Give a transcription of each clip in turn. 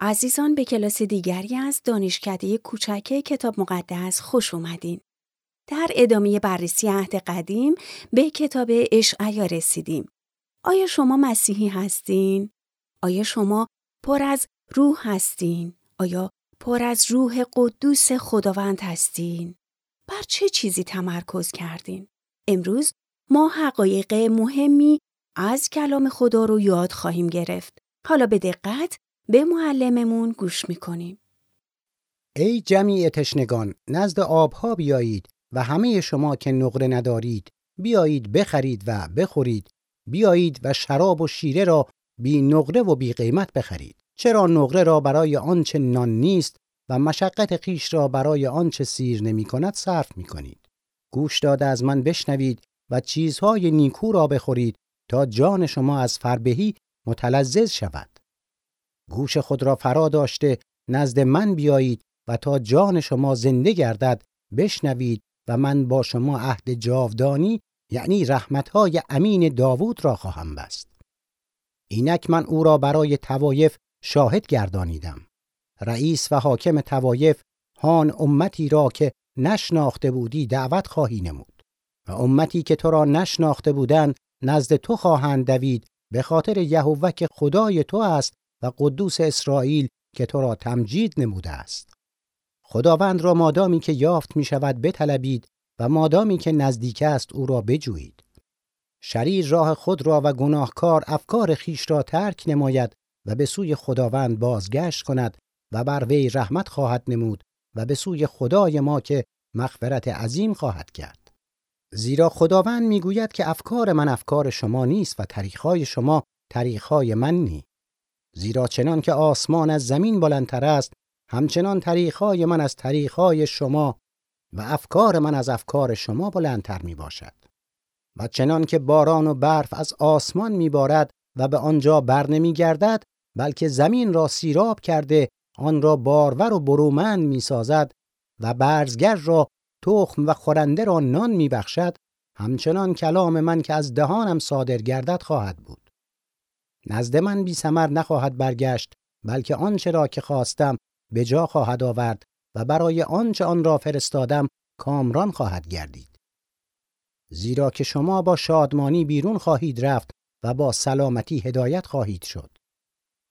عزیزان به کلاس دیگری از دانشکده کوچک کتاب مقدس خوش اومدین. در ادامه بررسی عهد قدیم به کتاب اشعیا رسیدیم. آیا شما مسیحی هستین؟ آیا شما پر از روح هستین؟ آیا پر از روح قدوس خداوند هستین؟ بر چه چیزی تمرکز کردین؟ امروز ما حقایق مهمی از کلام خدا رو یاد خواهیم گرفت. حالا به دقت به معلممون گوش می‌کنیم. ای جمیع تشنگان نزد آبها بیایید و همه شما که نقره ندارید بیایید بخرید و بخورید بیایید و شراب و شیره را بی نقره و بی قیمت بخرید چرا نقره را برای آنچه نان نیست و مشقت خیش را برای آنچه سیر نمی کند صرف می کنید. گوش داده از من بشنوید و چیزهای نیکو را بخورید تا جان شما از فربهی متلذذ شود. گوش خود را فرا داشته نزد من بیایید و تا جان شما زنده گردد بشنوید و من با شما عهد جاودانی یعنی رحمتهای امین داوود را خواهم بست. اینک من او را برای توایف شاهد گردانیدم. رئیس و حاکم توایف هان امتی را که نشناخته بودی دعوت خواهی نمود و امتی که تو را نشناخته بودند نزد تو خواهند دوید به خاطر یهوه که خدای تو است و قدوس اسرائیل که تو را تمجید نموده است. خداوند را مادامی که یافت می شود بطلبید و مادامی که نزدیک است او را بجویید. شریر راه خود را و گناهکار افکار خیش را ترک نماید و به سوی خداوند بازگشت کند و بر وی رحمت خواهد نمود و به سوی خدای ما که مغفرت عظیم خواهد کرد. زیرا خداوند می‌گوید که افکار من افکار شما نیست و طریقهای شما طریقهای من نی. زیرا چنان که آسمان از زمین بلندتر است همچنان طریقهای من از طریقهای شما و افکار من از افکار شما بلندتر می باشد. و چنان که باران و برف از آسمان می بارد و به آنجا بر نمی گردد بلکه زمین را سیراب کرده آن را بارور و برومند می سازد و برزگر را تخم و خورنده را نان می بخشد همچنان کلام من که از دهانم صادر گردد خواهد بود. نزد من بی سمر نخواهد برگشت بلکه آنچه را که خواستم به جا خواهد آورد و برای آنچه آن را فرستادم کامران خواهد گردید. زیرا که شما با شادمانی بیرون خواهید رفت و با سلامتی هدایت خواهید شد.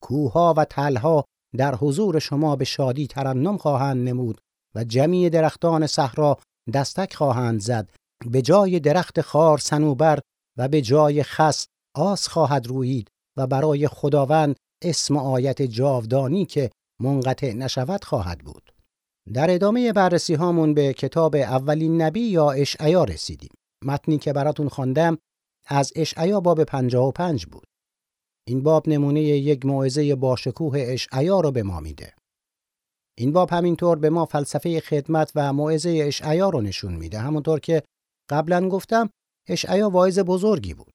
کوها و تلها در حضور شما به شادی ترنم خواهند نمود و جمعی درختان صحرا دستک خواهند زد به جای درخت خار سنوبر و به جای خس آس خواهد رویید و برای خداوند اسم آیت جاودانی که منقطع نشود خواهد بود. در ادامه بررسی هامون به کتاب اولین نبی یا اشعیا رسیدیم. متنی که براتون خواندم از اشعیا باب 55 بود. این باب نمونه یک موعظه باشکوه اشعیا رو به ما میده. این باب همینطور به ما فلسفه خدمت و موعظه اشعیا رو نشون میده. همونطور که قبلا گفتم اشعیا واعظ بزرگی بود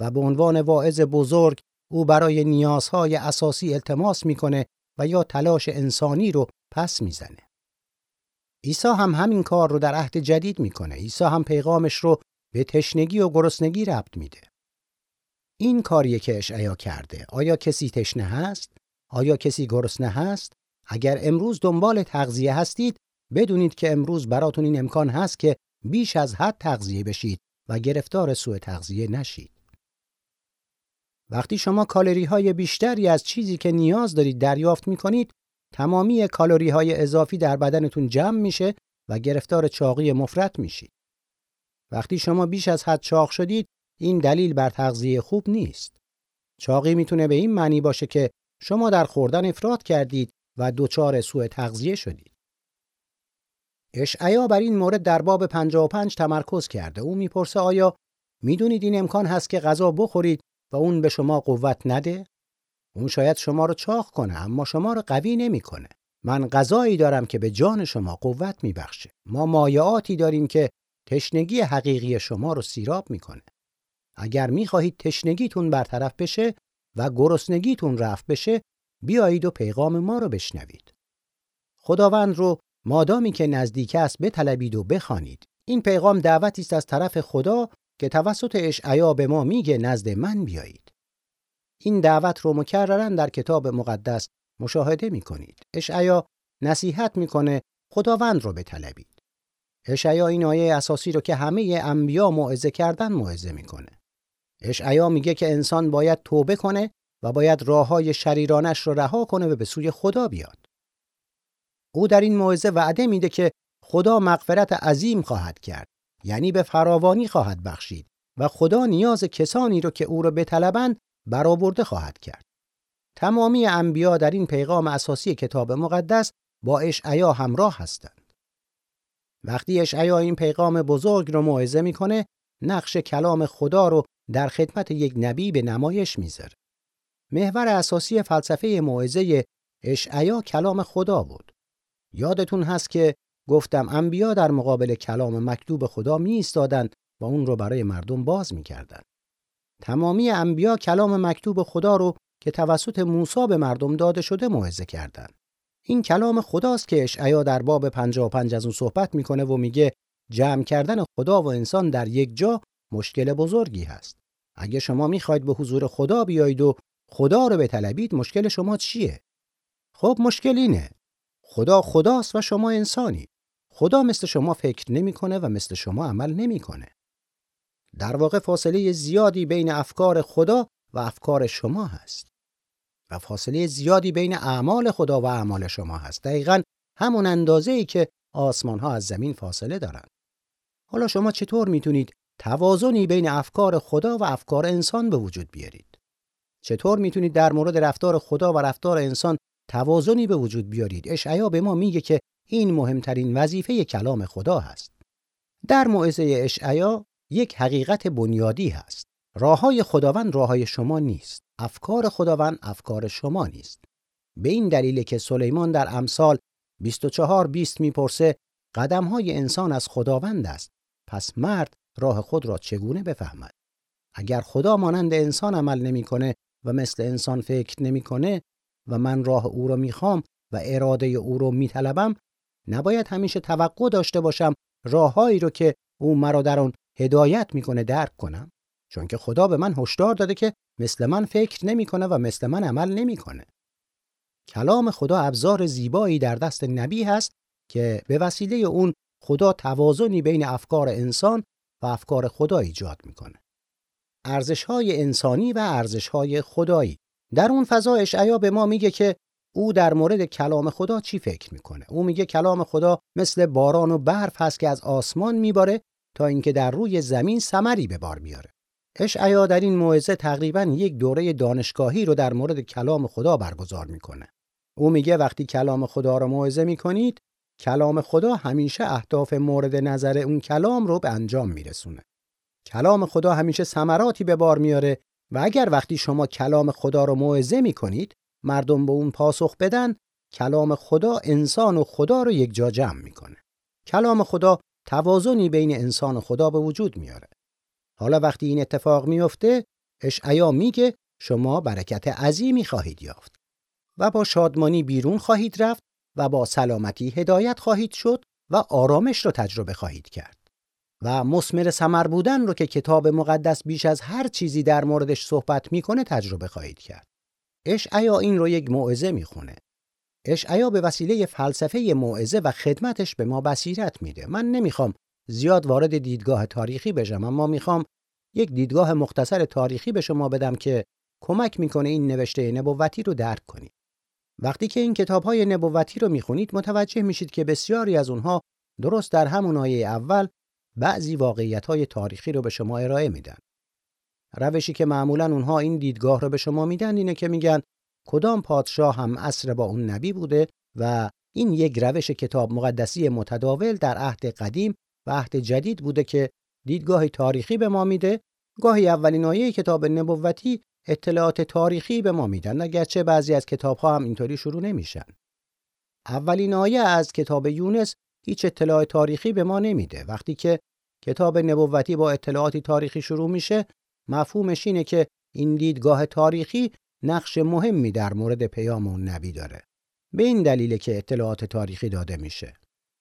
و به عنوان واعظ بزرگ او برای نیازهای اساسی التماس می‌کنه و یا تلاش انسانی رو پس می‌زنه. عیسی هم همین کار رو در عهد جدید می‌کنه. عیسی هم پیغامش رو به تشنگی و گرسنگی ربط میده. این کاریه که اشعیا کرده. آیا کسی تشنه هست؟ آیا کسی گرسنه هست؟ اگر امروز دنبال تغذیه هستید، بدونید که امروز براتون این امکان هست که بیش از حد تغذیه بشید و گرفتار سوء تغذیه نشید. وقتی شما کالری های بیشتری از چیزی که نیاز دارید دریافت می کنید، تمامی کالری های اضافی در بدنتون جمع میشه و گرفتار چاقی مفرط میشید. وقتی شما بیش از حد چاق شدید، این دلیل بر تغذیه خوب نیست. چاقی می‌تونه به این معنی باشه که شما در خوردن افراد کردید و دچار سوء تغذیه شدید. اشعیا بر این مورد در باب 55 تمرکز کرده. او می‌پرسه آیا می‌دونید این امکان هست که غذا بخورید و اون به شما قوت نده؟ اون شاید شما رو چاق کنه اما شما رو قوی نمی‌کنه. من غذایی دارم که به جان شما قوت میبخشه. ما مایعاتی داریم که تشنگی حقیقی شما رو سیراب می‌کنه. اگر می‌خواهید تشنگیتون برطرف بشه و گرسنگیتون رفت بشه بیایید و پیغام ما رو بشنوید. خداوند رو مادامی که نزدیک است بطلبید و بخوانید. این پیغام دعوتی است از طرف خدا که توسط اشعیا به ما میگه نزد من بیایید. این دعوت رو مکررن در کتاب مقدس مشاهده می کنید. اشعیا نصیحت می‌کنه خداوند رو بطلبید. اشعیا این آیه اساسی رو که همه انبیا موعظه کردن موعظه می‌کنه. اشعیا میگه که انسان باید توبه کنه و باید راه های شریرانش رو رها کنه و به سوی خدا بیاد. او در این موعظه وعده میده که خدا مغفرت عظیم خواهد کرد یعنی به فراوانی خواهد بخشید و خدا نیاز کسانی رو که او را بطلبند برآورده خواهد کرد. تمامی انبیا در این پیغام اساسی کتاب مقدس با اشعیا همراه هستند. وقتی اشعیا این پیغام بزرگ رو موعظه می‌کنه، نقش کلام خدا رو در خدمت یک نبی به نمایش می‌ذاره. محور اساسی فلسفه موعظه اشعیا کلام خدا بود. یادتون هست که گفتم انبیا در مقابل کلام مکتوب خدا می ایستادند و اون رو برای مردم باز می‌کردند. تمامی انبیا کلام مکتوب خدا رو که توسط موسی به مردم داده شده موعظه کردند. این کلام خداست که اشعیا در باب 55 از اون صحبت می‌کنه و میگه جمع کردن خدا و انسان در یک جا مشکل بزرگی هست. اگه شما می‌خواید به حضور خدا بیایید و خدا رو بطلبید مشکل شما چیه؟ خب مشکل اینه. خدا خداست و شما انسانی. خدا مثل شما فکر نمی‌کنه و مثل شما عمل نمی‌کنه. در واقع فاصله زیادی بین افکار خدا و افکار شما هست. و فاصله زیادی بین اعمال خدا و اعمال شما هست. دقیقا همون اندازه ای که آسمان ها از زمین فاصله دارند. حالا شما چطور می‌تونید توازنی بین افکار خدا و افکار انسان به وجود بیارید؟ چطور می‌تونید در مورد رفتار خدا و رفتار انسان توازنی به وجود بیارید؟ اشعیا به ما میگه که این مهمترین وظیفه کلام خدا هست. در موعظه اشعیا یک حقیقت بنیادی هست. راه های خداوند راه های شما نیست. افکار خداوند افکار شما نیست. به این دلیل که سلیمان در امثال 24 20 می‌پرسه قدم های انسان از خداوند است. پس مرد راه خود را چگونه بفهمد؟ اگر خدا مانند انسان عمل نمی‌کنه و مثل انسان فکر نمی‌کنه و من راه او را می‌خوام و اراده او را میطلبم نباید همیشه توقع داشته باشم راههایی رو که او مرا در آن هدایت می‌کنه درک کنم چون که خدا به من هشدار داده که مثل من فکر نمی‌کنه و مثل من عمل نمی‌کنه. کلام خدا ابزار زیبایی در دست نبی هست که به وسیله اون خدا توازنی بین افکار انسان و افکار خدا ایجاد می‌کنه. ارزش های انسانی و ارزش های خدایی در اون فضا اشعیا به ما میگه که او در مورد کلام خدا چی فکر می‌کنه؟ او میگه کلام خدا مثل باران و برف هست که از آسمان میباره تا اینکه در روی زمین ثمری به بار بیاره. اشعیا در این موعظه تقریبا یک دوره دانشگاهی رو در مورد کلام خدا برگزار می‌کنه. او میگه وقتی کلام خدا رو موعظه می‌کنید کلام خدا همیشه اهداف مورد نظر اون کلام رو به انجام میرسونه. کلام خدا همیشه ثمراتی به بار میاره و اگر وقتی شما کلام خدا رو موعظه می‌کنید مردم به اون پاسخ بدن کلام خدا انسان و خدا رو یک جا جمع می‌کنه. کلام خدا توازنی بین انسان و خدا به وجود میاره. حالا وقتی این اتفاق میفته اشعیا میگه شما برکت عظیمی خواهید یافت و با شادمانی بیرون خواهید رفت و با سلامتی هدایت خواهید شد و آرامش رو تجربه خواهید کرد. و مسمر سمر بودن رو که کتاب مقدس بیش از هر چیزی در موردش صحبت می‌کنه تجربه خواهید کرد. اشعیا این رو یک موعظه می‌خونه. اشعیا به وسیله فلسفه موعظه و خدمتش به ما بصیرت میده. من نمی‌خوام زیاد وارد دیدگاه تاریخی بشم اما می‌خوام یک دیدگاه مختصر تاریخی به شما بدم که کمک می‌کنه این نوشته نبوتی رو درک کنید. وقتی که این کتاب های نبوتی رو می‌خونید متوجه میشید که بسیاری از اونها درست در همون آیه اول بعضی واقعیت های تاریخی رو به شما ارائه میدن. روشی که معمولا اونها این دیدگاه رو به شما میدن اینه که میگن کدام پادشاه هم اصر با اون نبی بوده و این یک روش کتاب مقدسی متداول در عهد قدیم و عهد جدید بوده که دیدگاه تاریخی به ما میده. گاهی اولین آیه کتاب نبوتی اطلاعات تاریخی به ما میدن اگرچه بعضی از کتاب ها هم اینطوری شروع نمیشن. اولین آیه از کتاب یونس هیچ اطلاع تاریخی به ما نمیده. وقتی که کتاب نبوتی با اطلاعاتی تاریخی شروع میشه مفهومش اینه که این دیدگاه تاریخی نقش مهمی در مورد پیام اون نبی داره. به این دلیل که اطلاعات تاریخی داده میشه.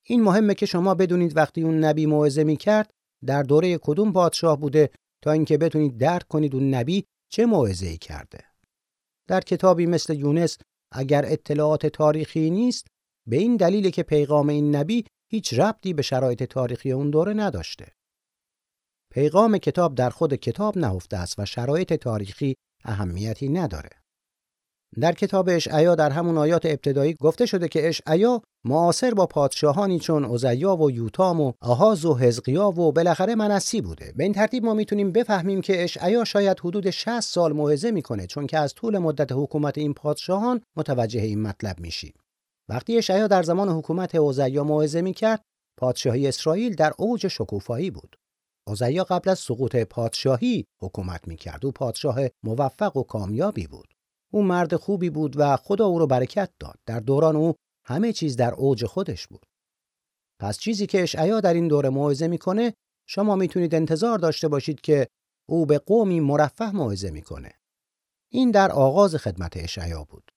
این مهمه که شما بدونید وقتی اون نبی موعظه می‌کرد در دوره کدوم پادشاه بوده تا اینکه بتونید درک کنید اون نبی چه موعظه‌ای کرده. در کتابی مثل یونس اگر اطلاعات تاریخی نیست به این دلیل که پیغام این نبی هیچ ربطی به شرایط تاریخی اون دوره نداشته. پیغام کتاب در خود کتاب نهفته است و شرایط تاریخی اهمیتی نداره. در کتاب اشعیا در همون آیات ابتدایی گفته شده که اشعیا معاصر با پادشاهانی چون عزیا و یوتام و آهاز و حزقیا و بالاخره منسی بوده. به این ترتیب ما می‌تونیم بفهمیم که اشعیا شاید حدود 60 سال موعظه می‌کنه چون که از طول مدت حکومت این پادشاهان متوجه این مطلب میشیم. وقتی اشعیا در زمان حکومت عزیا موعظه می‌کرد، پادشاهی اسرائیل در اوج شکوفایی بود. عزیا قبل از سقوط پادشاهی حکومت می‌کرد. او پادشاه موفق و کامیابی بود. او مرد خوبی بود و خدا او رو برکت داد. در دوران او همه چیز در اوج خودش بود. پس چیزی که اشعیا در این دوره موعظه می‌کنه شما می‌تونید انتظار داشته باشید که او به قومی مرفه موعظه می‌کنه. این در آغاز خدمت اشعیا بود.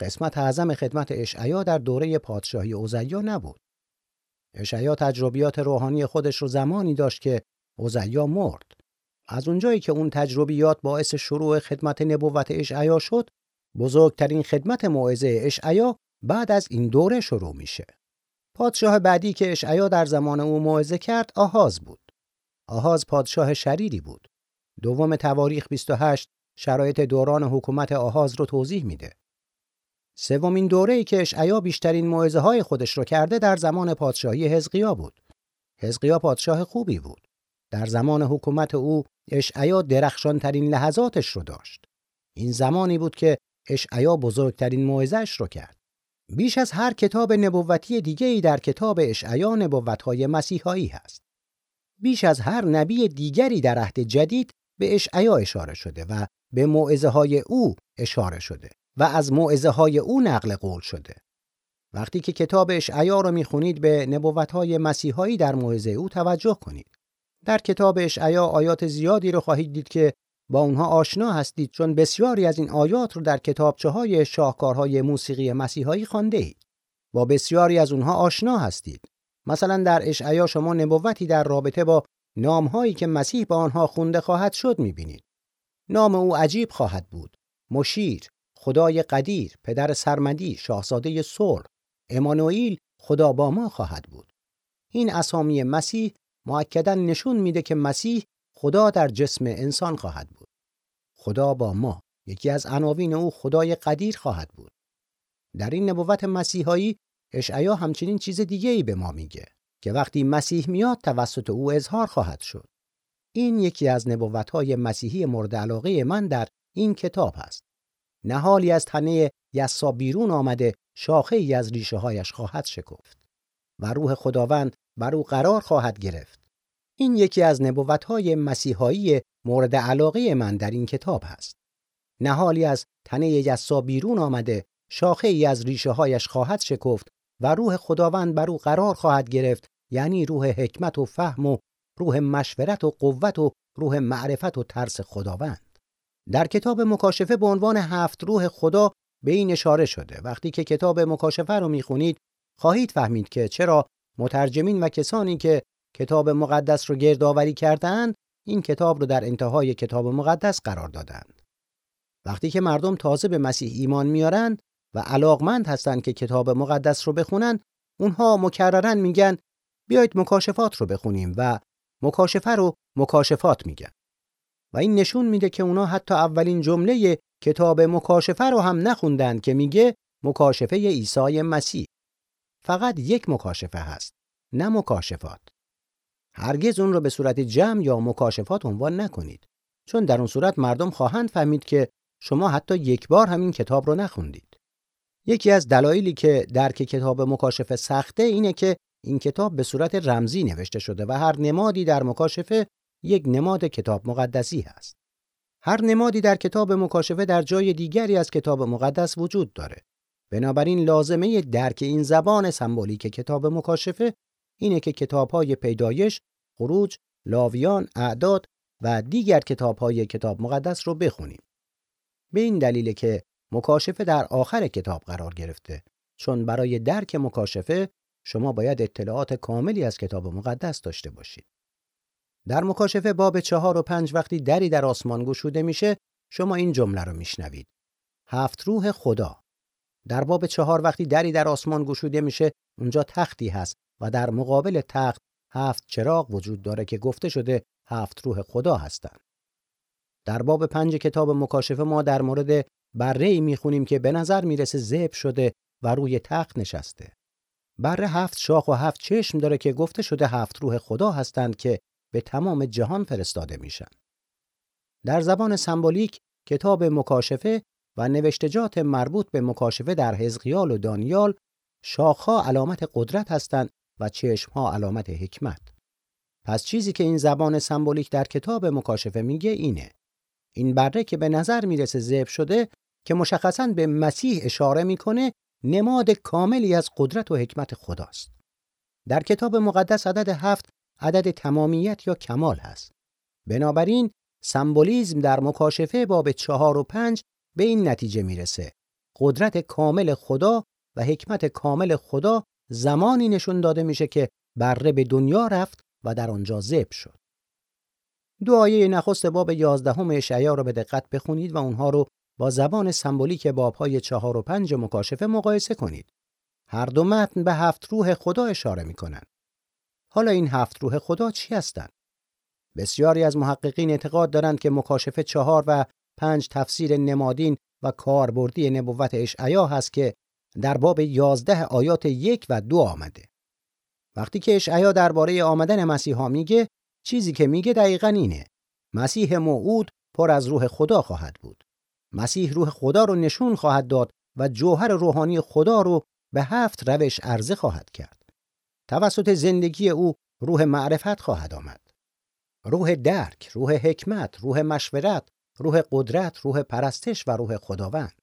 قسمت اعظم خدمت اشعیا در دوره پادشاهی اوزیا نبود. اشعیا تجربیات روحانی خودش رو زمانی داشت که اوزیا مرد. از اونجایی که اون تجربیات باعث شروع خدمت نبوت اشعیا شد، بزرگترین خدمت موعظه اشعیا بعد از این دوره شروع میشه. پادشاه بعدی که اشعیا در زمان او موعظه کرد آهاز بود. آهاز پادشاه شریری بود. دوم تواریخ 28 شرایط دوران حکومت آهاز رو توضیح میده. سومین دوره‌ای که اشعیا بیشترین موعظه های خودش رو کرده در زمان پادشاهی حزقیا بود. حزقیا پادشاه خوبی بود. در زمان حکومت او اشعیا درخشانترین لحظاتش رو داشت. این زمانی بود که اشعیا بزرگترین موعظه‌اش رو کرد. بیش از هر کتاب نبوتی دیگری در کتاب اشعیا نبوت‌های مسیحایی هست. بیش از هر نبی دیگری در عهد جدید به اشعیا اشاره شده و به موعظه های او اشاره شده و از موعظه های او نقل قول شده. وقتی که کتاب اشعیا رو می‌خونید به نبوت های مسیحایی در موعظه او توجه کنید. در کتاب اشعیا آیات زیادی رو خواهید دید که با اونها آشنا هستید چون بسیاری از این آیات رو در کتابچه های شاهکارهای موسیقی مسیحایی خوانده اید. با بسیاری از اونها آشنا هستید. مثلا در اشعیا شما نبوتی در رابطه با نامهایی که مسیح به آنها خونده خواهد شد می‌بینید. نام او عجیب خواهد بود. مشیر، خدای قدیر، پدر سرمدی، شاهزاده سر، امانوئیل خدا با ما خواهد بود. این اسامی مسیح معکدا نشون میده که مسیح خدا در جسم انسان خواهد بود. خدا با ما یکی از عناوین او خدای قدیر خواهد بود. در این نبوت مسیحایی اشعیا همچنین چیز دیگه ای به ما میگه که وقتی مسیح میاد توسط او اظهار خواهد شد. این یکی از نبوتهای مسیحی مورد علاقه من در این کتاب است. نهالی از تنه یسا بیرون آمده شاخه ای از ریشه هایش خواهد شکفت و روح خداوند بر او قرار خواهد گرفت. این یکی از نبوتهای مسیحایی مورد علاقه من در این کتاب است. نهالی از تنه یسا بیرون آمده شاخه ای از ریشه هایش خواهد شکفت و روح خداوند بر او قرار خواهد گرفت یعنی روح حکمت و فهم و روح مشورت و قوت و روح معرفت و ترس خداوند. در کتاب مکاشفه به عنوان هفت روح خدا به این اشاره شده. وقتی که کتاب مکاشفه رو می‌خونید خواهید فهمید که چرا مترجمین و کسانی که کتاب مقدس رو گردآوری کردند این کتاب رو در انتهای کتاب مقدس قرار دادند. وقتی که مردم تازه به مسیح ایمان میارن و علاقمند هستند که کتاب مقدس رو بخونن اونها مکررن میگن بیایید مکاشفات رو بخونیم و مکاشفه رو مکاشفات میگن و این نشون میده که اونا حتی اولین جمله کتاب مکاشفه رو هم نخوندن که میگه مکاشفه عیسی مسیح فقط یک مکاشفه هست نه مکاشفات هرگز اون رو به صورت جمع یا مکاشفات عنوان نکنید چون در اون صورت مردم خواهند فهمید که شما حتی یک بار همین کتاب رو نخوندید یکی از دلایلی که درک کتاب مکاشفه سخته اینه که این کتاب به صورت رمزی نوشته شده و هر نمادی در مکاشفه یک نماد کتاب مقدسی هست. هر نمادی در کتاب مکاشفه در جای دیگری از کتاب مقدس وجود داره. بنابراین لازمه درک این زبان سمبولیک کتاب مکاشفه اینه که کتاب‌های پیدایش، خروج، لاویان، اعداد و دیگر کتاب‌های کتاب مقدس رو بخونیم. به این دلیل که مکاشفه در آخر کتاب قرار گرفته چون برای درک مکاشفه شما باید اطلاعات کاملی از کتاب مقدس داشته باشید. در مکاشفه باب چهار و پنج وقتی دری در آسمان گشوده میشه شما این جمله رو میشنوید. هفت روح خدا در باب چهار وقتی دری در آسمان گشوده میشه اونجا تختی هست و در مقابل تخت هفت چراغ وجود داره که گفته شده هفت روح خدا هستند. در باب پنج کتاب مکاشفه ما در مورد بره ای می‌خونیم که به نظر می‌رسه زب شده و روی تخت نشسته. بره هفت شاخ و هفت چشم داره که گفته شده هفت روح خدا هستند که به تمام جهان فرستاده میشن. در زبان سمبولیک کتاب مکاشفه و نوشتجات مربوط به مکاشفه در حزقیال و دانیال شاخها علامت قدرت هستند و چشمها علامت حکمت. پس چیزی که این زبان سمبولیک در کتاب مکاشفه میگه اینه. این بره که به نظر می‌رسه زب شده که مشخصا به مسیح اشاره می‌کنه نماد کاملی از قدرت و حکمت خداست. در کتاب مقدس عدد هفت عدد تمامیت یا کمال هست. بنابراین سمبولیزم در مکاشفه باب چهار و پنج به این نتیجه می‌رسه. قدرت کامل خدا و حکمت کامل خدا زمانی نشون داده میشه که بره به دنیا رفت و در آنجا زب شد. آیه نخست باب یازدهم اشعیا رو به دقت بخونید و اونها رو با زبان سمبولیک بابهای چهار و پنج مکاشفه مقایسه کنید. هر دو متن به هفت روح خدا اشاره می‌کنند. حالا این هفت روح خدا چی هستند؟ بسیاری از محققین اعتقاد دارند که مکاشفه چهار و پنج تفسیر نمادین و کاربردی نبوت اشعیا هست که در باب یازده آیات یک و دو آمده. وقتی که اشعیا درباره آمدن مسیحا میگه چیزی که میگه دقیقا اینه. مسیح موعود پر از روح خدا خواهد بود. مسیح روح خدا رو نشون خواهد داد و جوهر روحانی خدا رو به هفت روش عرضه خواهد کرد. توسط زندگی او روح معرفت خواهد آمد. روح درک، روح حکمت، روح مشورت، روح قدرت، روح پرستش و روح خداوند.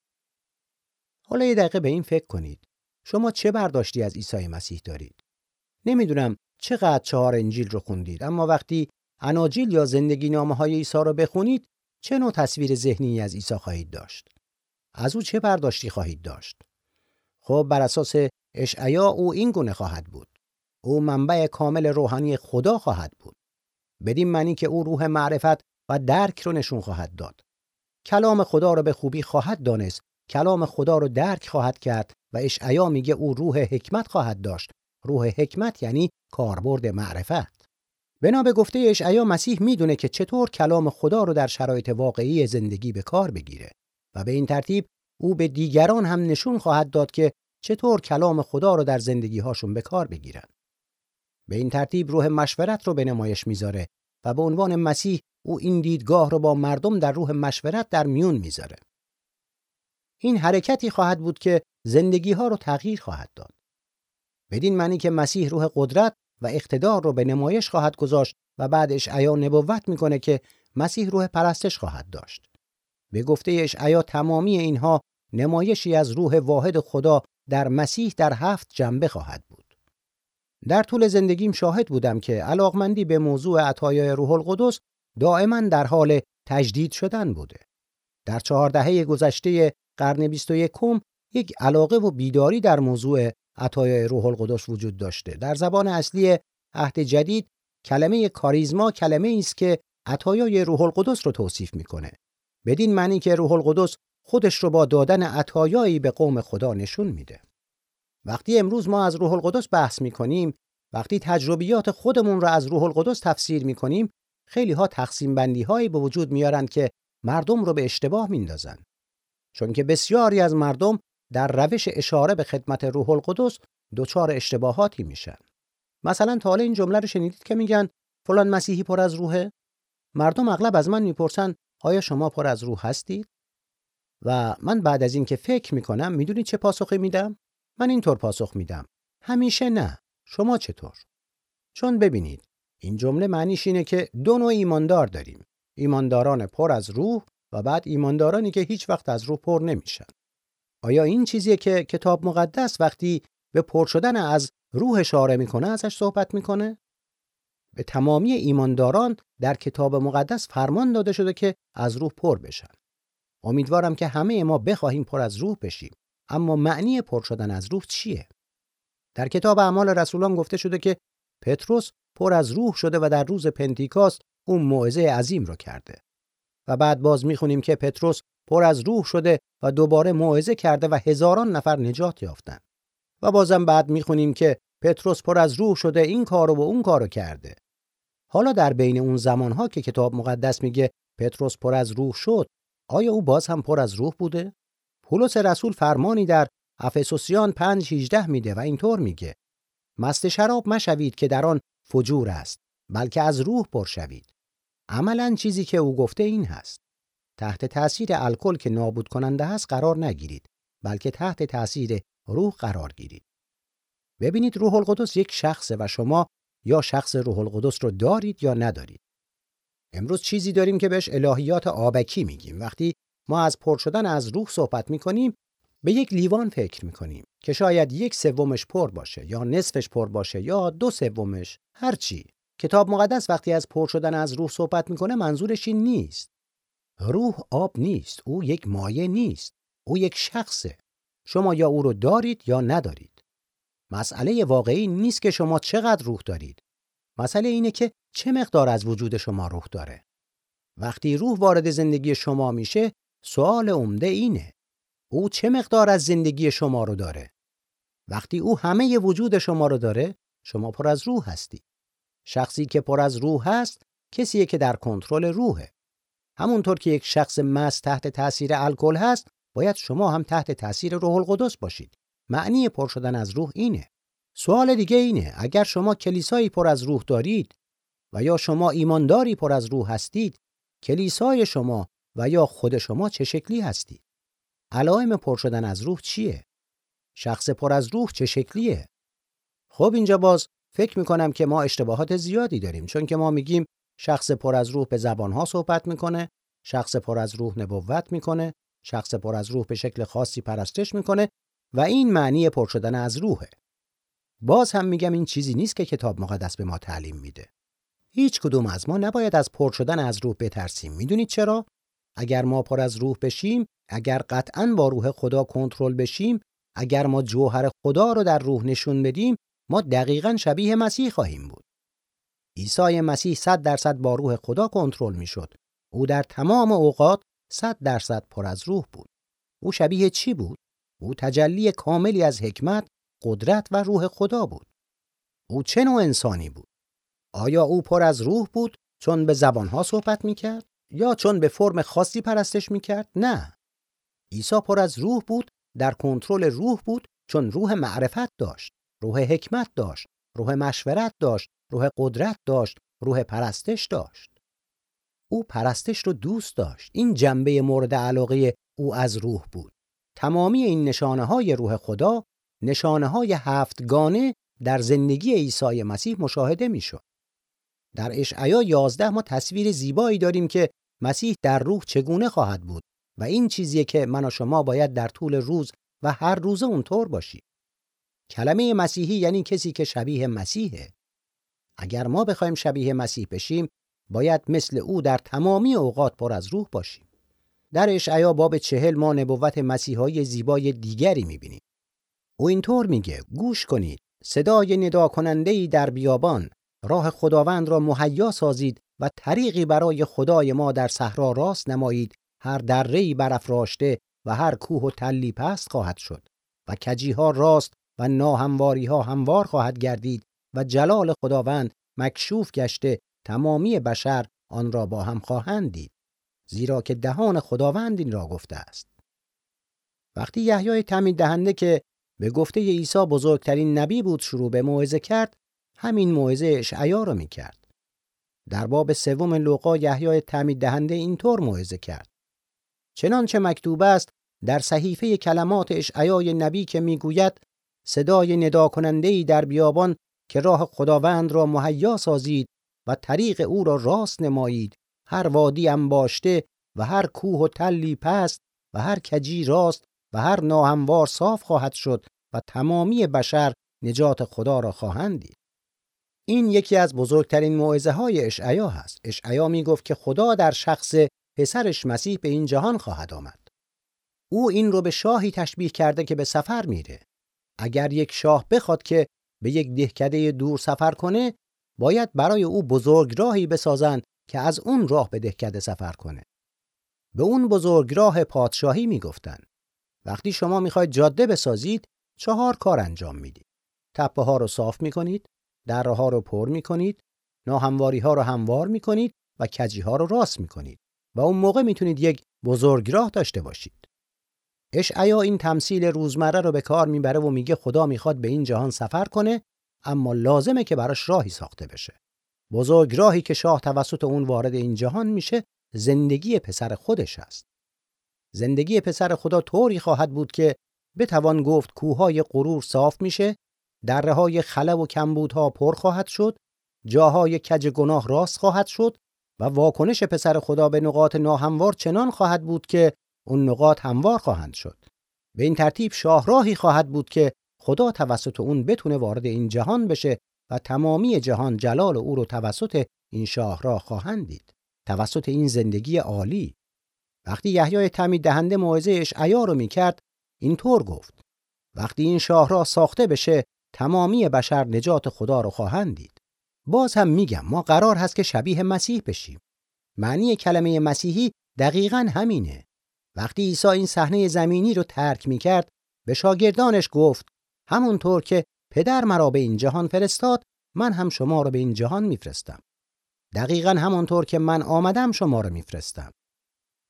حالا یه دقیقه به این فکر کنید. شما چه برداشتی از عیسی مسیح دارید؟ نمی‌دونم چقدر چهار انجیل رو خوندید اما وقتی اناجیل یا زندگی نامه های عیسی رو بخونید چه نوع تصویر ذهنی از عیسی خواهید داشت؟ از او چه برداشتی خواهید داشت؟ خب بر اساس اشعیا او این گونه خواهد بود. او منبع کامل روحانی خدا خواهد بود. بدین معنی که او روح معرفت و درک رو نشون خواهد داد. کلام خدا رو به خوبی خواهد دانست. کلام خدا رو درک خواهد کرد و اشعیا میگه او روح حکمت خواهد داشت. روح حکمت یعنی کاربرد معرفت. بنا به گفته اشعیا مسیح می‌دونه که چطور کلام خدا رو در شرایط واقعی زندگی به کار بگیره و به این ترتیب او به دیگران هم نشون خواهد داد که چطور کلام خدا رو در زندگی هاشون به کار بگیرن. به این ترتیب روح مشورت رو به نمایش می‌ذاره و به عنوان مسیح او این دیدگاه رو با مردم در روح مشورت در میون می‌ذاره. این حرکتی خواهد بود که زندگی ها رو تغییر خواهد داد. بدین معنی که مسیح روح قدرت و اقتدار رو به نمایش خواهد گذاشت و بعدش اشعیا نبوت می‌کنه که مسیح روح پرستش خواهد داشت. به گفته اشعیا تمامی اینها نمایشی از روح واحد خدا در مسیح در هفت جنبه خواهد بود. در طول زندگیم شاهد بودم که علاقمندی به موضوع عطایای روح القدس دائما در حال تجدید شدن بوده. در چهار دهه گذشته قرن 21 یک علاقه و بیداری در موضوع عطایای روح القدس وجود داشته. در زبان اصلی عهد جدید کلمه کاریزما کلمه است که عطایای روح القدس رو توصیف می‌کنه. بدین معنی که روح القدس خودش رو با دادن عطایایی به قوم خدا نشون میده. وقتی امروز ما از روح القدس بحث می‌کنیم وقتی تجربیات خودمون را از روح القدس تفسیر می‌کنیم خیلی ها تقسیم بندی هایی به وجود میارن که مردم رو به اشتباه میندازن. چون که بسیاری از مردم در روش اشاره به خدمت روح القدس دچار اشتباهاتی میشن. مثلا تا این جمله رو شنیدید که میگن فلان مسیحی پر از روحه؟ مردم اغلب از من می‌پرسن آیا شما پر از روح هستید؟ و من بعد از اینکه فکر می‌کنم می‌دونید چه پاسخی میدم؟ من اینطور پاسخ میدم. همیشه نه. شما چطور؟ چون ببینید این جمله معنیش اینه که دو نوع ایماندار داریم. ایمانداران پر از روح و بعد ایماندارانی که هیچ وقت از روح پر نمیشن. آیا این چیزیه که کتاب مقدس وقتی به پر شدن از روح اشاره می‌کنه ازش صحبت می‌کنه؟ به تمامی ایمانداران در کتاب مقدس فرمان داده شده که از روح پر بشن. امیدوارم که همه ما بخواهیم پر از روح بشیم. اما معنی پر شدن از روح چیه؟ در کتاب اعمال رسولان گفته شده که پتروس پر از روح شده و در روز پنتیکاست اون موعظه عظیم رو کرده. و بعد باز می‌خونیم که پتروس پر از روح شده و دوباره موعظه کرده و هزاران نفر نجات یافتند و بازم بعد می‌خونیم که پتروس پر از روح شده این کارو و اون کارو کرده. حالا در بین اون زمانها که کتاب مقدس میگه پتروس پر از روح شد آیا او باز هم پر از روح بوده؟ پولس رسول فرمانی در افسوسیان 5:18 میده و اینطور میگه. مست شراب مشوید که در آن فجور است بلکه از روح پر شوید. عملا چیزی که او گفته این هست. تحت تاثیر الکل که نابود کننده است قرار نگیرید بلکه تحت تاثیر روح قرار گیرید. ببینید روح القدس یک شخصه و شما یا شخص روح القدس رو دارید یا ندارید. امروز چیزی داریم که بهش الهیات آبکی میگیم. وقتی ما از پر شدن از روح صحبت می‌کنیم به یک لیوان فکر می‌کنیم که شاید یک سومش پر باشه یا نصفش پر باشه یا دو سومش هر چی. کتاب مقدس وقتی از پر شدن از روح صحبت می‌کنه منظورش این نیست. روح آب نیست او یک مایه نیست او یک شخصه. شما یا او رو دارید یا ندارید. مسئله واقعی نیست که شما چقدر روح دارید. مسئله اینه که چه مقدار از وجود شما روح داره. وقتی روح وارد زندگی شما میشه سوال عمده اینه. او چه مقدار از زندگی شما رو داره؟ وقتی او همه وجود شما رو داره شما پر از روح هستی. شخصی که پر از روح هست کسیه که در کنترل روحه. همونطور که یک شخص مست تحت تاثیر الکل هست باید شما هم تحت تاثیر روح القدس باشید. معنی پر شدن از روح اینه. سوال دیگه اینه اگر شما کلیسایی پر از روح دارید و یا شما ایمانداری پر از روح هستید کلیسای شما و یا خود شما چه شکلی هستید علائم پر شدن از روح چیه؟ شخص پر از روح چه شکلیه؟ خب اینجا باز فکر می‌کنم که ما اشتباهات زیادی داریم چون که ما میگیم شخص پر از روح به زبانها صحبت می‌کنه شخص پر از روح نبوت می‌کنه شخص پر از روح به شکل خاصی پرستش می‌کنه و این معنی پر شدن از روحه. باز هم میگم این چیزی نیست که کتاب مقدس به ما تعلیم میده. هیچ کدوم از ما نباید از پر شدن از روح بترسیم. می‌دونید چرا؟ اگر ما پر از روح بشیم اگر قطعا با روح خدا کنترل بشیم اگر ما جوهر خدا رو در روح نشون بدیم ما دقیقا شبیه مسیح خواهیم بود. عیسی مسیح صد درصد با روح خدا کنترل می‌شد. او در تمام اوقات صد درصد پر از روح بود. او شبیه چی بود؟ او تجلی کاملی از حکمت قدرت و روح خدا بود. او چه نوع انسانی بود؟ آیا او پر از روح بود چون به زبانها صحبت می‌کرد؟ یا چون به فرم خاصی پرستش می‌کرد؟ نه. عیسی پر از روح بود در کنترل روح بود چون روح معرفت داشت روح حکمت داشت روح مشورت داشت روح قدرت داشت روح پرستش داشت. او پرستش رو دوست داشت. این جنبه مورد علاقه او از روح بود. تمامی این نشانه های روح خدا نشانه های هفتگانه در زندگی عیسی مسیح مشاهده می‌شد. در اشعیا 11 ما تصویر زیبایی داریم که مسیح در روح چگونه خواهد بود و این چیزیه که من و شما باید در طول روز و هر روز اونطور باشیم. کلمه مسیحی یعنی کسی که شبیه مسیحه. اگر ما بخوایم شبیه مسیح بشیم باید مثل او در تمامی اوقات پر از روح باشیم. در اشعیا باب چهل ما نبوت مسیحایی زیبای دیگری می‌بینیم. او اینطور میگه گوش کنید صدای ندا کننده در بیابان راه خداوند را مهیا سازید و طریقی برای خدای ما در صحرا راست نمایید. هر دره‌ای برافراشته و هر کوه و تلی پست خواهد شد و کجیها راست و ناهمواری ها هموار خواهد گردید و جلال خداوند مکشوف گشته تمامی بشر آن را با هم خواهند دید. زیرا که دهان خداوند این را گفته است. وقتی یحیای تعمید دهنده که به گفته عیسی بزرگترین نبی بود شروع به موعظه کرد همین موعظه اشعیا را می‌کرد. در باب سوم لوقا یحیای تعمید دهنده اینطور موعظه کرد. چنانچه مکتوب است در صحیفه کلمات اشعیای نبی که می‌گوید صدای ندا کننده در بیابان که راه خداوند را مهیا سازید و طریق او را راست نمایید هر وادی انباشته و هر کوه و تلی پست و هر کجی راست و هر ناهموار صاف خواهد شد و تمامی بشر نجات خدا را خواهند دید. این یکی از بزرگترین موعظه های اشعیا هست. اشعیا می گفت که خدا در شخص پسرش مسیح به این جهان خواهد آمد. او این رو به شاهی تشبیه کرده که به سفر میره. اگر یک شاه بخواد که به یک دهکده دور سفر کنه باید برای او بزرگ راهی بسازند که از اون راه به دهکده سفر کنه. به اون بزرگراه پادشاهی می‌گفتن. وقتی شما می‌خواید جاده بسازید چهار کار انجام می‌دید. تپه ها رو صاف می‌کنید دره ها رو پر می‌کنید ناهمواری ها رو هموار می‌کنید و کجی ها رو راست می‌کنید و اون موقع می‌تونید یک بزرگراه داشته باشید. اشعیا این تمثیل روزمره رو به کار می‌بره و میگه خدا می‌خواد به این جهان سفر کنه اما لازمه که براش راهی ساخته بشه. بزرگ راهی که شاه توسط اون وارد این جهان میشه زندگی پسر خودش است. زندگی پسر خدا طوری خواهد بود که بتوان گفت کوههای غرور صاف میشه دره های خله و کمبودها پر خواهد شد جاهای کج گناه راست خواهد شد و واکنش پسر خدا به نقاط ناهموار چنان خواهد بود که اون نقاط هموار خواهند شد. به این ترتیب شاهراهی خواهد بود که خدا توسط اون بتونه وارد این جهان بشه و تمامی جهان جلال او رو توسط این شاهراه خواهند دید. توسط این زندگی عالی. وقتی یحیای تعمید دهنده موعظه اشعیا رو می‌کرد اینطور گفت وقتی این شاهراه ساخته بشه تمامی بشر نجات خدا رو خواهند دید. باز هم میگم ما قرار هست که شبیه مسیح بشیم. معنی کلمه مسیحی دقیقا همینه. وقتی عیسی این صحنه زمینی رو ترک می‌کرد به شاگردانش گفت همونطور که پدر مرا به این جهان فرستاد من هم شما رو به این جهان میفرستم. دقیقا همونطور که من آمدم شما رو میفرستم.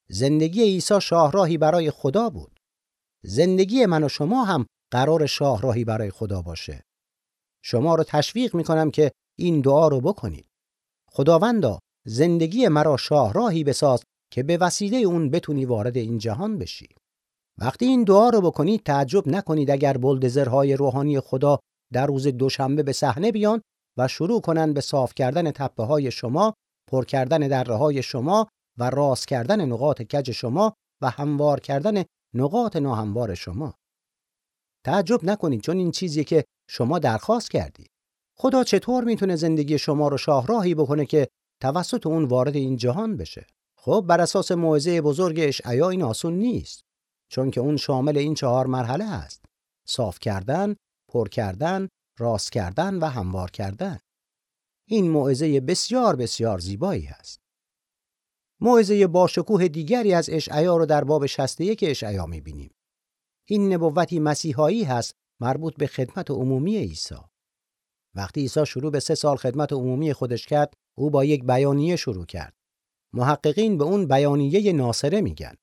زندگی عیسی شاهراهی برای خدا بود. زندگی من و شما هم قرار شاهراهی برای خدا باشه. شما رو تشویق می‌کنم که این دعا رو بکنید. خداوندا زندگی مرا شاهراهی بساز که به وسیله اون بتونی وارد این جهان بشی. وقتی این دعا رو بکنید تعجب نکنید اگر بلدزرهای روحانی خدا در روز دوشنبه به صحنه بیان و شروع کنند به صاف کردن تپه های شما، پر کردن دره های شما و راست کردن نقاط کج شما و هموار کردن نقاط ناهموار شما. تعجب نکنید چون این چیزی که شما درخواست کردید. خدا چطور می‌تونه زندگی شما رو شاهراهی بکنه که توسط اون وارد این جهان بشه؟ خب بر اساس موعظه بزرگ اشعیا این آسون نیست. چون که اون شامل این چهار مرحله است. صاف کردن، پر کردن، راست کردن و هموار کردن. این موعظه بسیار بسیار زیبایی است. موعظه باشکوه دیگری از اشعیا رو در باب 61 اشعیا می‌بینیم. این نبوتی مسیحایی هست مربوط به خدمت عمومی عیسی. وقتی عیسی شروع به سه سال خدمت عمومی خودش کرد، او با یک بیانیه شروع کرد. محققین به اون بیانیه ناصره میگن.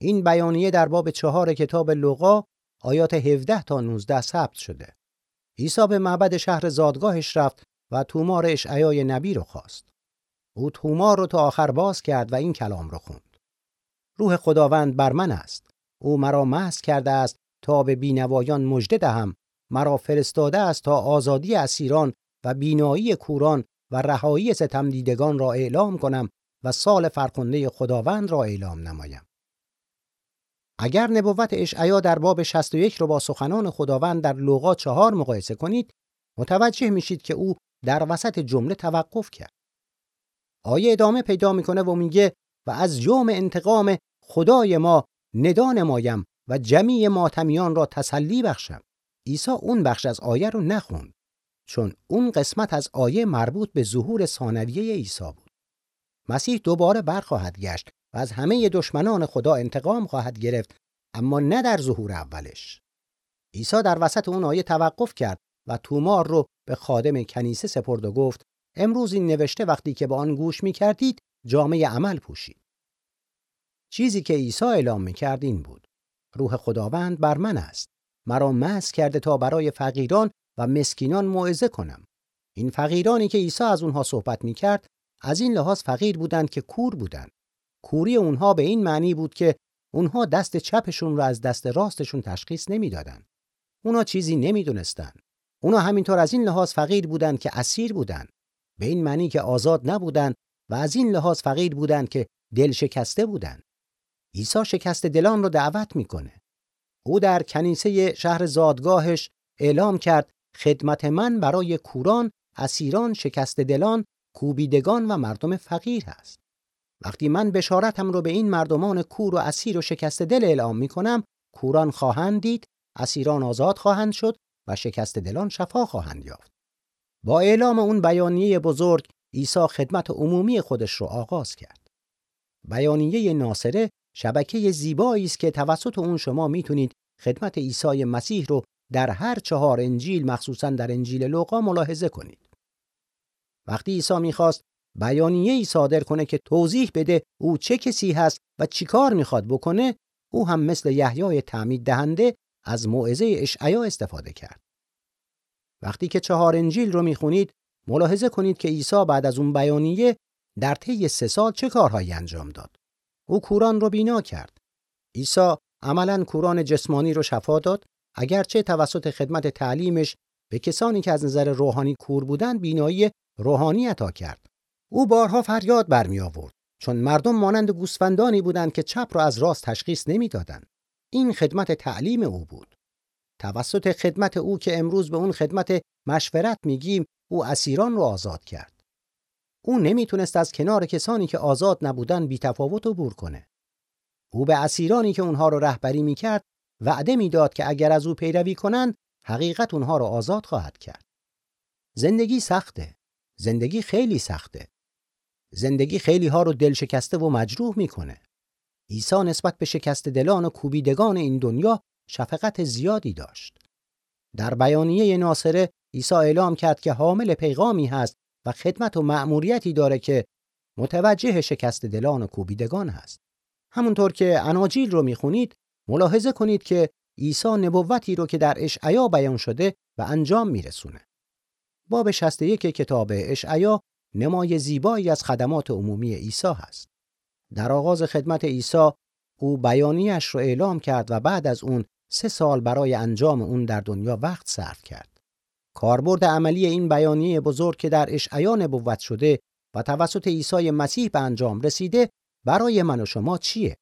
این بیانیه در باب چهار کتاب لوقا آیات 17 تا 19 ثبت شده. عیسی به معبد شهر زادگاهش رفت و تومار اشعیای نبی رو خواست. او تومار رو تا آخر باز کرد و این کلام رو خوند. روح خداوند بر من است. او مرا محض کرده است تا به بینوایان مژده دهم. مرا فرستاده است تا آزادی اسیران و بینایی کوران و رهایی ستم دیدگان را اعلام کنم و سال فرخنده خداوند را اعلام نمایم. اگر نبوت اشعیا در باب 61 رو با سخنان خداوند در لوقا چهار مقایسه کنید متوجه میشید که او در وسط جمله توقف کرد. آیه ادامه پیدا می‌کنه و میگه و از یوم انتقام خدای ما ندا نمایم و جمیع ماتمیان را تسلی بخشم. عیسی اون بخش از آیه رو نخوند چون اون قسمت از آیه مربوط به ظهور ثانویه عیسی بود. مسیح دوباره برخواهد گشت و از همه دشمنان خدا انتقام خواهد گرفت اما نه در ظهور اولش عیسی در وسط اون آیه توقف کرد و تومار رو به خادم کنیسه سپرد و گفت امروز این نوشته وقتی که به آن گوش می کردید جامعه عمل پوشید چیزی که عیسی اعلام می کرد این بود روح خداوند بر من است مرا مس کرده تا برای فقیران و مسکینان موعظه کنم این فقیرانی که عیسی از اونها صحبت می کرد از این لحاظ فقیر بودند که کور بودند کوری اونها به این معنی بود که اونها دست چپشون رو از دست راستشون تشخیص نمی‌دادن. اونها چیزی نمی‌دونستن. اونها همینطور از این لحاظ فقیر بودند که اسیر بودند. به این معنی که آزاد نبودند و از این لحاظ فقیر بودند که دل شکسته بودند. عیسی شکست دلان رو دعوت می‌کنه. او در کنیسه شهر زادگاهش اعلام کرد خدمت من برای کوران، اسیران، شکست دلان، کوبیدگان و مردم فقیر هست. وقتی من بشارتم رو به این مردمان کور و اسیر و شکست دل اعلام می کنم کوران خواهند دید اسیران آزاد خواهند شد و شکست دلان شفا خواهند یافت با اعلام اون بیانیه بزرگ عیسی خدمت عمومی خودش رو آغاز کرد بیانیه ناصره شبکه زیبایی است که توسط اون شما می‌تونید خدمت عیسی مسیح رو در هر چهار انجیل مخصوصا در انجیل لوقا ملاحظه کنید. وقتی عیسی می‌خواست بیانیه ای صادر کنه که توضیح بده او چه کسی هست و چیکار می‌خواد بکنه او هم مثل یحیای تعمید دهنده از موعظه اشعیا استفاده کرد. وقتی که چهار انجیل رو می‌خونید ملاحظه کنید که عیسی بعد از اون بیانیه در طی سه سال چه کارهایی انجام داد. او کوران رو بینا کرد. عیسی عملا کوران جسمانی رو شفا داد اگرچه توسط خدمت تعلیمش به کسانی که از نظر روحانی کور بودند بینایی روحانی عطا کرد. او بارها فریاد برمی آورد چون مردم مانند گوسفندانی بودند که چپ را از راست تشخیص نمی‌دادند. این خدمت تعلیم او بود. توسط خدمت او که امروز به اون خدمت مشورت میگیم او اسیران رو آزاد کرد. او نمی‌تونست از کنار کسانی که آزاد نبودن بی تفاوت عبور کنه. او به اسیرانی که اونها رو رهبری می‌کرد وعده می‌داد که اگر از او پیروی کنند حقیقت اونها رو آزاد خواهد کرد. زندگی سخته. زندگی خیلی سخته. زندگی خیلی ها رو دل شکسته و مجروح می‌کنه. عیسی نسبت به شکست دلان و کوبیدگان این دنیا شفقت زیادی داشت. در بیانیه ناصره عیسی اعلام کرد که حامل پیغامی هست و خدمت و مأموریتی داره که متوجه شکست دلان و کوبیدگان هست. همونطور که اناجیل رو می‌خونید ملاحظه کنید که عیسی نبوتی رو که در اشعیا بیان شده و انجام میرسونه. باب 61 کتاب اشعیا نمای زیبایی از خدمات عمومی عیسی هست. در آغاز خدمت عیسی او بیانیش رو اعلام کرد و بعد از اون سه سال برای انجام اون در دنیا وقت صرف کرد. کاربرد عملی این بیانیه بزرگ که در اشعیا نبوت شده و توسط عیسی مسیح به انجام رسیده برای من و شما چیه؟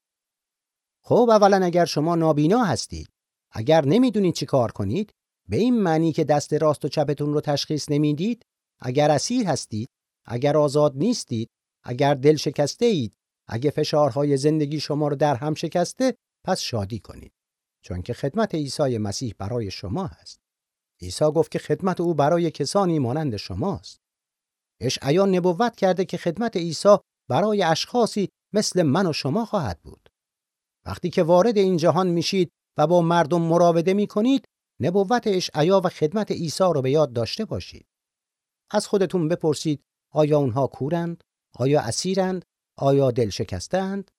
خب اولا اگر شما نابینا هستید، اگر نمی‌دونید چی کار کنید، به این معنی که دست راست و چپتون رو تشخیص نمی‌دید، اگر اسیر هستید، اگر آزاد نیستید، اگر دل شکسته اید، اگه فشارهای زندگی شما رو در هم شکسته، پس شادی کنید. چون که خدمت عیسی مسیح برای شما هست. عیسی گفت که خدمت او برای کسانی مانند شماست. اشعیا نبوت کرده که خدمت عیسی برای اشخاصی مثل من و شما خواهد بود. وقتی که وارد این جهان میشید و با مردم مراوده می کنید، نبوت اشعیا و خدمت عیسی رو به یاد داشته باشید. از خودتون بپرسید آیا اونها کورند؟ آیا اسیرند؟ آیا دل شکستند؟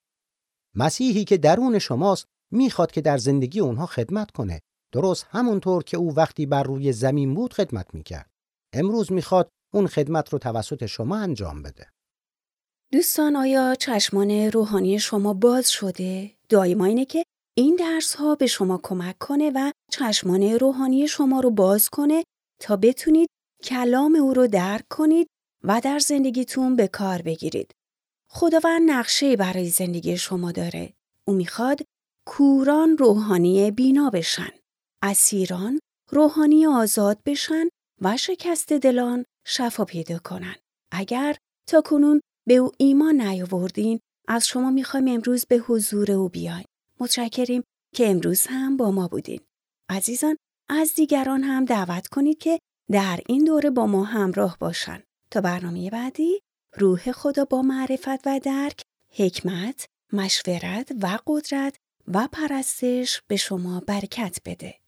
مسیحی که درون شماست می‌خواد که در زندگی اونها خدمت کنه. درست همونطور که او وقتی بر روی زمین بود خدمت می‌کرد. امروز می‌خواد اون خدمت رو توسط شما انجام بده. دوستان آیا چشمان روحانی شما باز شده؟ دایما اینه که این درس ها به شما کمک کنه و چشمان روحانی شما رو باز کنه تا بتونید کلام او رو درک کنید و در زندگیتون به کار بگیرید. خداوند نقشه برای زندگی شما داره. او می‌خواد کوران روحانی بینا بشن. اسیران روحانی آزاد بشن و شکست دلان شفا پیدا کنن. اگر تا کنون به او ایمان نیاوردین از شما می‌خوایم امروز به حضور او بیاین. متشکریم که امروز هم با ما بودین. عزیزان از دیگران هم دعوت کنید که در این دوره با ما همراه باشن. تا برنامه بعدی روح خدا با معرفت و درک، حکمت، مشورت و قدرت و پرستش به شما برکت بده.